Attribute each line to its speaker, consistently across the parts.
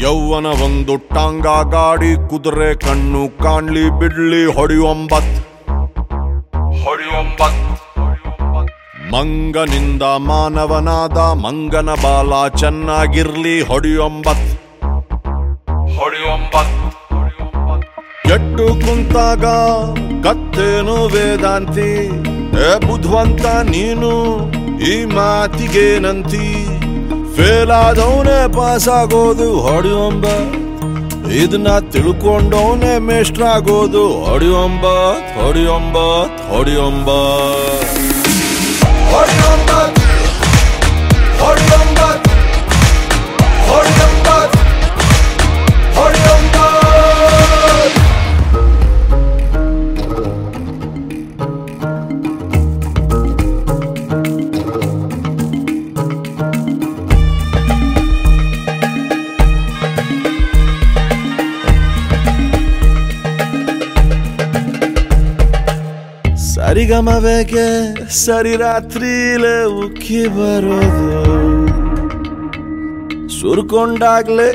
Speaker 1: ಯೌವನ ಒಂದು ಟಾಂಗ ಗಾಡಿ ಕುದುರೆ ಕಣ್ಣು ಕಾಣ್ಲಿ ಬಿಡ್ಲಿ ಹೊಡಿಯೊಂಬತ್. ಹೊಡಿಯೊಂಬತ್. ಮಂಗನಿಂದ ಮಾನವನಾದ ಮಂಗನ ಬಾಲ ಚೆನ್ನಾಗಿರ್ಲಿ ಹೊಡಿಯೊಂಬತ್. ಹೊಡಿಯೊಂಬತ್. ಎಟ್ಟು ಕುಂತಾಗ ಕತ್ತೇನು ವೇದಾಂತಿ. ಏ ಬುದ್ಧವಂತ ನೀನು ಈ ಮಾತಿಗೇನಂತಿ? ಫೇಲ್ ಆದವನೇ ಪಾಸ್ ಆಗೋದು ಹೊಡೆಯೊಂಬ ಇದನ್ನ ತಿಳ್ಕೊಂಡವನೇ ಮೇಷ್ಟ್ರಾಗೋದು ಹೊಡೆಯೊಂಬ ಹೊಡೆಯೊಂಬ ಹೊಡೆಯೊಂಬತ್ ಸರಿಗಮಬೇಕೆ ಸರಿ ರಾತ್ರಿಲೇ ಉಕ್ಕಿ ಬರೋದು. ಸುರ್ಕೊಂಡಾಗ್ಲೆ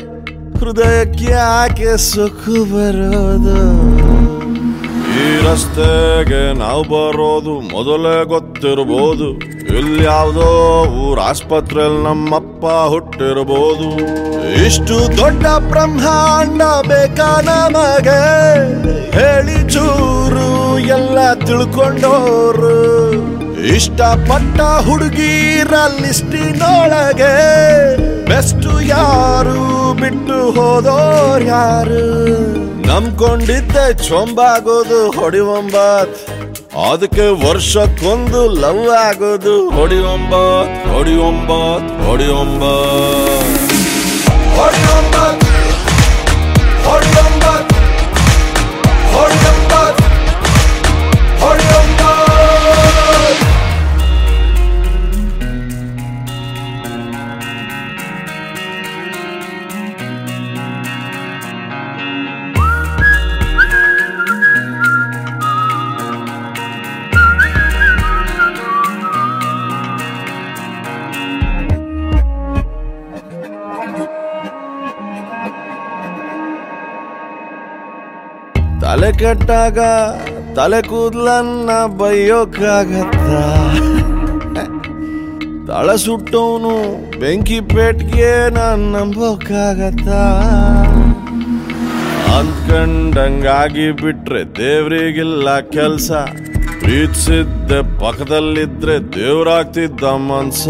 Speaker 1: ಹೃದಯಕ್ಕೆ ಯಾಕೆ ಸುಖ ಬರೋದು. ಈ ರಸ್ತೆಗೆ ನಾವು ಬರೋದು ಮೊದಲೇ ಗೊತ್ತಿರ್ಬೋದು. ಇಲ್ಲಿ ಯಾವ್ದೋ ಊರ್ ಆಸ್ಪತ್ರೆಯಲ್ಲಿ ನಮ್ಮಪ್ಪ ಹುಟ್ಟಿರ್ಬೋದು. ಇಷ್ಟು ದೊಡ್ಡ ಬ್ರಹ್ಮಾಂಡ ಬೇಕಾ ನಮಗೆ? ಹೇಳಿ ಚೂರು. ಎಲ್ಲ ತಿಳ್ಕೊಂಡೋರು. ಇಷ್ಟಪಟ್ಟ ಹುಡುಗಿರ ಲಿಸ್ಟಿನೊಳಗೆ ಬೆಸ್ಟ್ ಯಾರು ಬಿಟ್ಟು ಹೋದೋರ್ ಯಾರು? ನಂಬ್ಕೊಂಡಿದ್ದೆ ಚೊಂಬಾಗೋದು, ಹೊಡಿವಂಬತ್. ಅದಕ್ಕೆ ವರ್ಷಕ್ಕೊಂದು ಲವ್ ಆಗೋದು ಹೊಡಿವಂಬತ್ ಹೊಡಿವಂಬತ್ ಹೊಡಿವಂಬತ್ ಹೊಡಿವಂಬತ್. ತಲೆ ಕೆಟ್ಟಾಗ ತಲೆ ಕೂದ್ಲನ್ನ ಬೈಯೋಕ್ಕಾಗತ್ತ ತಳ ಸುಟ್ಟವನು ಬೆಂಕಿ ಪೇಟ್ಗೆ ನಾನ್ ನಂಬೋಕ್ಕಾಗತ್ತ ಅಂದ್ಕಂಡಂಗಾಗಿ ಬಿಟ್ರೆ ದೇವ್ರಿಗಿಲ್ಲ ಕೆಲ್ಸ. ಪ್ರೀತಿಸಿದ್ದೆ ಪಕ್ಕದಲ್ಲಿದ್ರೆ ದೇವ್ರಾಗ್ತಿದ್ದ ಮನ್ಸ.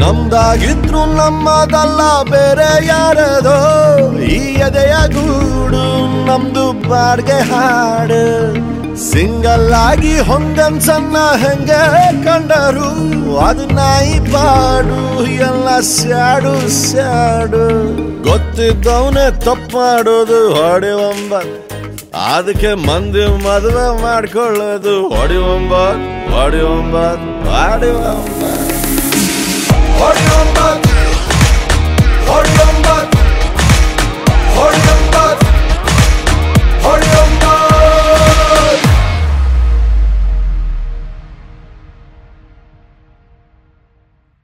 Speaker 1: ನಮ್ದಾಗಿದ್ರು ನಮ್ಮದಲ್ಲ ಬೇರೆ ಯಾರದೋ? ಈ ಎದೆಯ ಗೂಡು ನಮ್ದು ಬಾಡ್ಗೆ ಹಾಡು. ಸಿಂಗಲ್ ಆಗಿ ಹೊಂಗನ್ಸನ್ನ ಹೆಂಗೆ ಕಂಡರು? ಅದು ನಾಯಿ ಬಾಡು ಎಲ್ಲ ಸ್ಯಾಡು ಸ್ಯಾಡು. ಗೊತ್ತಿದ್ದವನೇ ತಪ್ಪು ಮಾಡೋದು ಹೊಡೆವಂಬತ್ ಅದಕ್ಕೆ ಮಂದಿ ಮದುವೆ ಮಾಡ್ಕೊಳ್ಳೋದು, ಹೊಡಿವಂಬ ಹೊಡಿವಂಬನ್ ಹೊಡಿವಂಬತ್ ಹೊಡಿವಂಬತ್